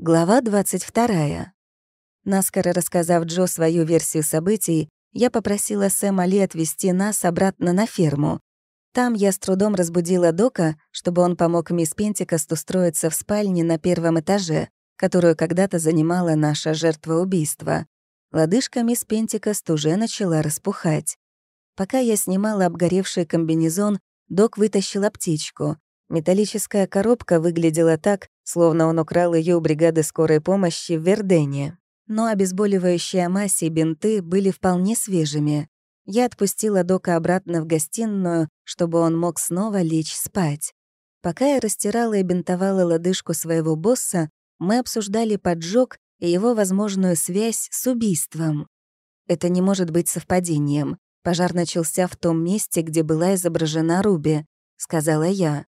Глава 22. Наскоро рассказав Джо свою версию событий, я попросила Сэма Ли отвезти нас обратно на ферму. Там я с трудом разбудила Дока, чтобы он помог мисс Пентикост устроиться в спальне на первом этаже, которую когда-то занимала наша жертва убийства. Лодыжка мисс Пентикост уже начала распухать. Пока я снимала обгоревший комбинезон, Док вытащил аптечку. Металлическая коробка выглядела так, словно он украл ее у бригады скорой помощи в Вердене. Но обезболивающая мазь и бинты были вполне свежими. Я отпустила Дока обратно в гостиную, чтобы он мог снова лечь спать. Пока я растирала и бинтовала лодыжку своего босса, мы обсуждали поджог и его возможную связь с убийством. Это не может быть совпадением. Пожар начался в том месте, где была изображена Руби, сказала я.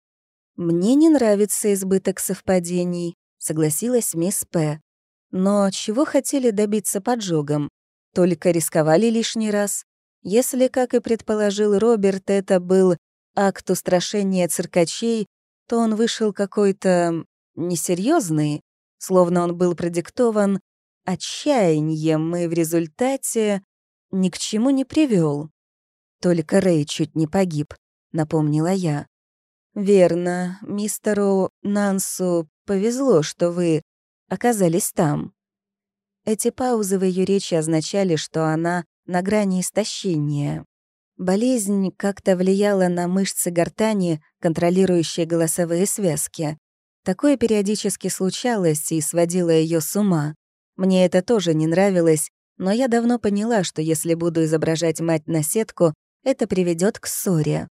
«Мне не нравится избыток совпадений», — согласилась мисс П. «Но чего хотели добиться поджогом? Только рисковали лишний раз. Если, как и предположил Роберт, это был акт устрашения циркачей, то он вышел какой-то несерьезный, словно он был продиктован отчаянием и в результате ни к чему не привел. Только Рэй чуть не погиб, напомнила я. «Верно, мистеру Нансу повезло, что вы оказались там». Эти паузы в ее речи означали, что она на грани истощения. Болезнь как-то влияла на мышцы гортани, контролирующие голосовые связки. Такое периодически случалось и сводило ее с ума. Мне это тоже не нравилось, но я давно поняла, что если буду изображать мать на сетку, это приведет к ссоре.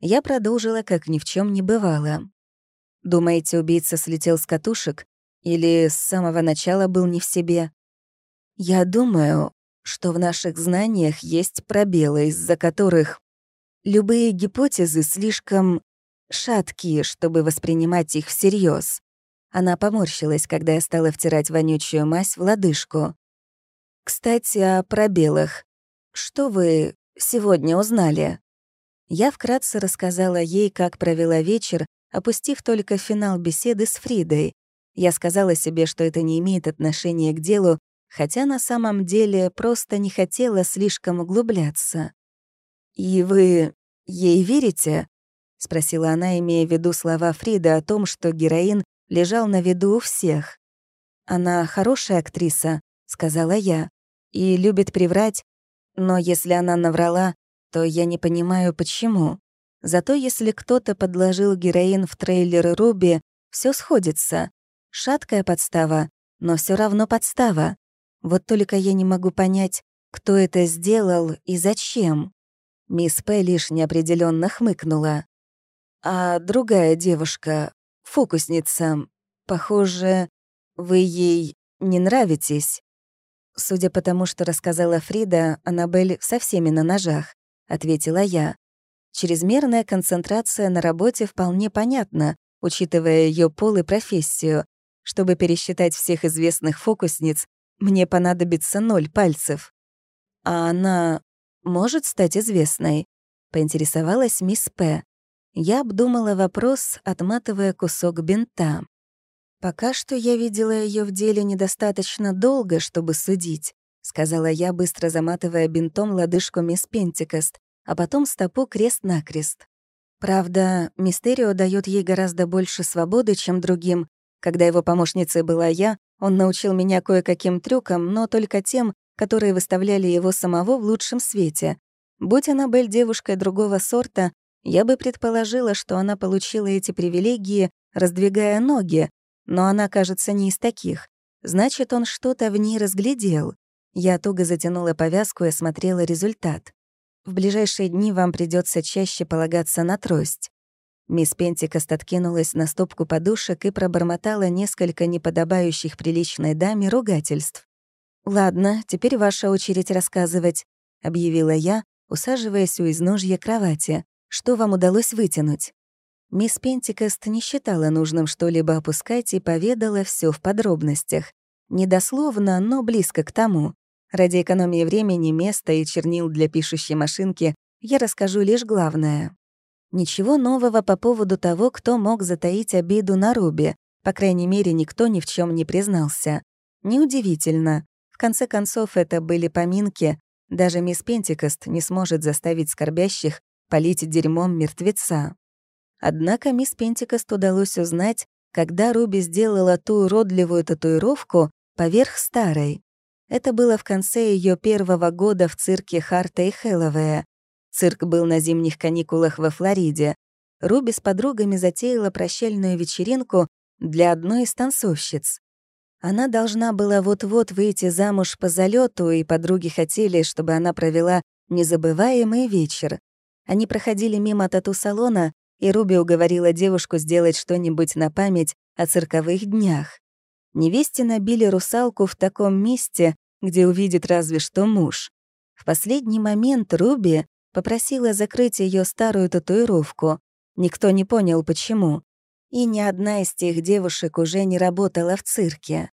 Я продолжила, как ни в чем не бывало. Думаете, убийца слетел с катушек? Или с самого начала был не в себе? Я думаю, что в наших знаниях есть пробелы, из-за которых любые гипотезы слишком шаткие, чтобы воспринимать их всерьез. Она поморщилась, когда я стала втирать вонючую мазь в лодыжку. «Кстати, о пробелах. Что вы сегодня узнали?» Я вкратце рассказала ей, как провела вечер, опустив только финал беседы с Фридой. Я сказала себе, что это не имеет отношения к делу, хотя на самом деле просто не хотела слишком углубляться. «И вы ей верите?» — спросила она, имея в виду слова Фриды о том, что героин лежал на виду у всех. «Она хорошая актриса», — сказала я, — «и любит приврать, но если она наврала, то я не понимаю, почему. Зато если кто-то подложил героин в трейлер Руби, все сходится. Шаткая подстава, но все равно подстава. Вот только я не могу понять, кто это сделал и зачем. Мисс П. лишь неопределенно хмыкнула. А другая девушка, фокусница, похоже, вы ей не нравитесь. Судя по тому, что рассказала Фрида, Аннабель со всеми на ножах. — ответила я. Чрезмерная концентрация на работе вполне понятна, учитывая ее пол и профессию. Чтобы пересчитать всех известных фокусниц, мне понадобится ноль пальцев. А она может стать известной? Поинтересовалась мисс П. Я обдумала вопрос, отматывая кусок бинта. «Пока что я видела ее в деле недостаточно долго, чтобы судить. — сказала я, быстро заматывая бинтом лодыжку мисс Пентикост, а потом стопу крест-накрест. Правда, Мистерио дает ей гораздо больше свободы, чем другим. Когда его помощницей была я, он научил меня кое-каким трюкам, но только тем, которые выставляли его самого в лучшем свете. Будь Аннабель девушкой другого сорта, я бы предположила, что она получила эти привилегии, раздвигая ноги, но она, кажется, не из таких. Значит, он что-то в ней разглядел. Я туго затянула повязку и осмотрела результат. В ближайшие дни вам придется чаще полагаться на трость. Мисс Пентикост откинулась на стопку подушек и пробормотала несколько неподобающих приличной даме ругательств. «Ладно, теперь ваша очередь рассказывать», — объявила я, усаживаясь у изножья кровати. «Что вам удалось вытянуть?» Мисс Пентикост не считала нужным что-либо опускать и поведала все в подробностях. Недословно, но близко к тому. Ради экономии времени, места и чернил для пишущей машинки я расскажу лишь главное. Ничего нового по поводу того, кто мог затаить обиду на Руби. По крайней мере, никто ни в чем не признался. Неудивительно. В конце концов, это были поминки. Даже мисс Пентикост не сможет заставить скорбящих полить дерьмом мертвеца. Однако мисс Пентикост удалось узнать, когда Руби сделала ту уродливую татуировку поверх старой. Это было в конце ее первого года в цирке Харта и Хэллоуэя. Цирк был на зимних каникулах во Флориде. Руби с подругами затеяла прощальную вечеринку для одной из танцовщиц. Она должна была вот-вот выйти замуж по залету, и подруги хотели, чтобы она провела незабываемый вечер. Они проходили мимо тату-салона, и Руби уговорила девушку сделать что-нибудь на память о цирковых днях. Невесте набили русалку в таком месте, где увидит разве что муж. В последний момент Руби попросила закрыть ее старую татуировку. Никто не понял, почему. И ни одна из тех девушек уже не работала в цирке.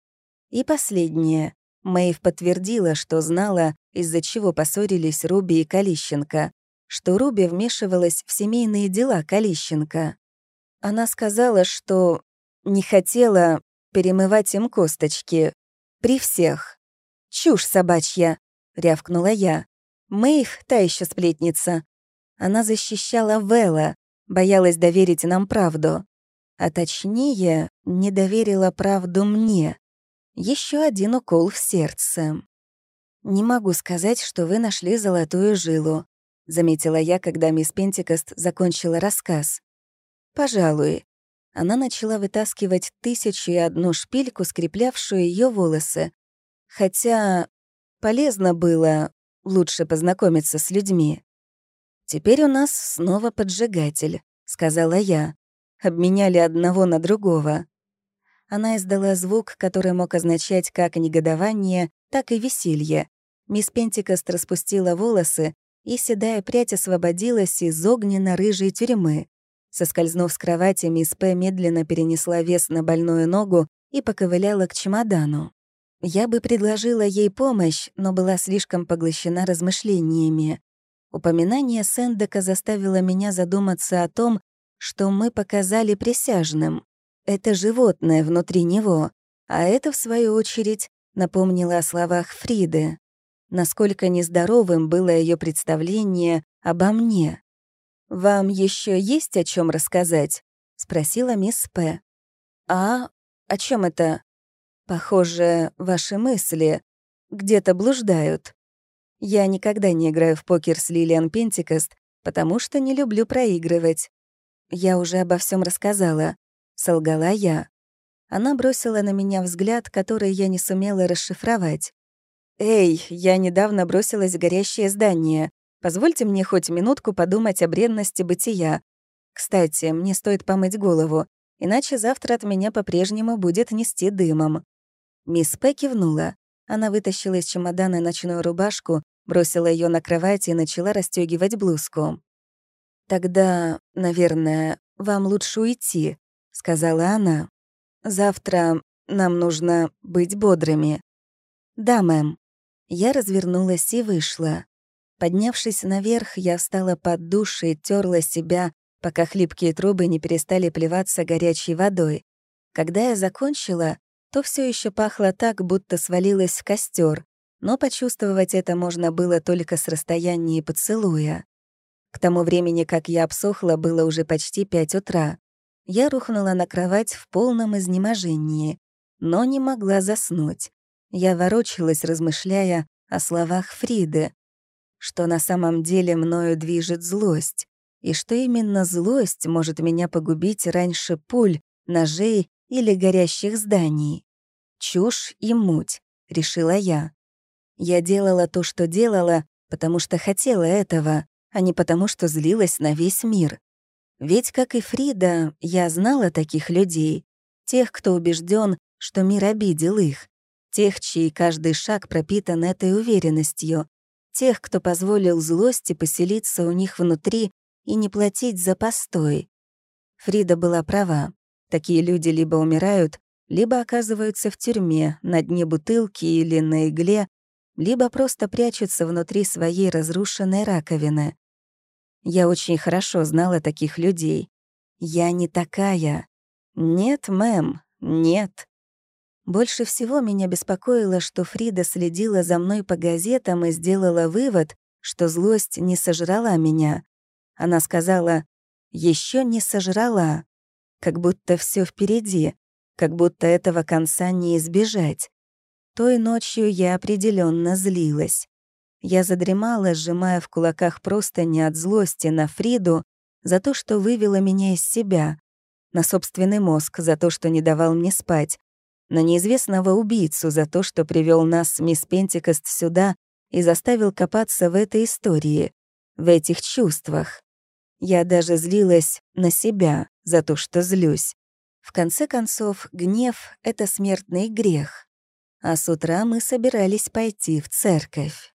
И последнее. Мэйв подтвердила, что знала, из-за чего поссорились Руби и Калищенко, что Руби вмешивалась в семейные дела Калищенко. Она сказала, что не хотела перемывать им косточки. При всех. «Чушь собачья!» — рявкнула я. Мэйв — та еще сплетница. Она защищала Вэлла, боялась доверить нам правду. А точнее, не доверила правду мне. Еще один укол в сердце. «Не могу сказать, что вы нашли золотую жилу», — заметила я, когда мисс Пентикост закончила рассказ. «Пожалуй». Она начала вытаскивать тысячу и одну шпильку, скреплявшую ее волосы. Хотя полезно было лучше познакомиться с людьми. «Теперь у нас снова поджигатель», — сказала я обменяли одного на другого. Она издала звук, который мог означать как негодование, так и веселье. Мисс Пентикост распустила волосы, и седая прядь освободилась из огненно-рыжей тюрьмы. Соскользнув с кровати, мисс П. медленно перенесла вес на больную ногу и поковыляла к чемодану. Я бы предложила ей помощь, но была слишком поглощена размышлениями. Упоминание Сэндека заставило меня задуматься о том, что мы показали присяжным. Это животное внутри него, а это, в свою очередь, напомнило о словах Фриды. Насколько нездоровым было ее представление обо мне. «Вам еще есть о чем рассказать?» — спросила мисс П. «А о чем это?» «Похоже, ваши мысли где-то блуждают. Я никогда не играю в покер с Лилиан Пентикост, потому что не люблю проигрывать. «Я уже обо всем рассказала», — солгала я. Она бросила на меня взгляд, который я не сумела расшифровать. «Эй, я недавно бросилась в горящее здание. Позвольте мне хоть минутку подумать о бренности бытия. Кстати, мне стоит помыть голову, иначе завтра от меня по-прежнему будет нести дымом». Мисс П кивнула. Она вытащила из чемодана ночную рубашку, бросила ее на кровать и начала расстегивать блузку. «Тогда, наверное, вам лучше уйти», — сказала она. «Завтра нам нужно быть бодрыми». «Да, мэм». Я развернулась и вышла. Поднявшись наверх, я встала под душ и терла себя, пока хлипкие трубы не перестали плеваться горячей водой. Когда я закончила, то все еще пахло так, будто свалилась в костер, но почувствовать это можно было только с расстояния поцелуя. К тому времени, как я обсохла, было уже почти пять утра. Я рухнула на кровать в полном изнеможении, но не могла заснуть. Я ворочалась, размышляя о словах Фриды, что на самом деле мною движет злость, и что именно злость может меня погубить раньше пуль, ножей или горящих зданий. Чушь и муть, решила я. Я делала то, что делала, потому что хотела этого, а не потому, что злилась на весь мир. Ведь, как и Фрида, я знала таких людей, тех, кто убежден, что мир обидел их, тех, чей каждый шаг пропитан этой уверенностью, тех, кто позволил злости поселиться у них внутри и не платить за постой. Фрида была права. Такие люди либо умирают, либо оказываются в тюрьме, на дне бутылки или на игле, либо просто прячутся внутри своей разрушенной раковины. Я очень хорошо знала таких людей. Я не такая. Нет, мэм, Нет. Больше всего меня беспокоило, что Фрида следила за мной по газетам и сделала вывод, что злость не сожрала меня. Она сказала, еще не сожрала, как будто все впереди, как будто этого конца не избежать. Той ночью я определенно злилась. Я задремала, сжимая в кулаках просто не от злости на Фриду за то, что вывела меня из себя, на собственный мозг за то, что не давал мне спать, на неизвестного убийцу за то, что привел нас мисс Пентикост сюда и заставил копаться в этой истории, в этих чувствах. Я даже злилась на себя за то, что злюсь. В конце концов, гнев — это смертный грех. А с утра мы собирались пойти в церковь.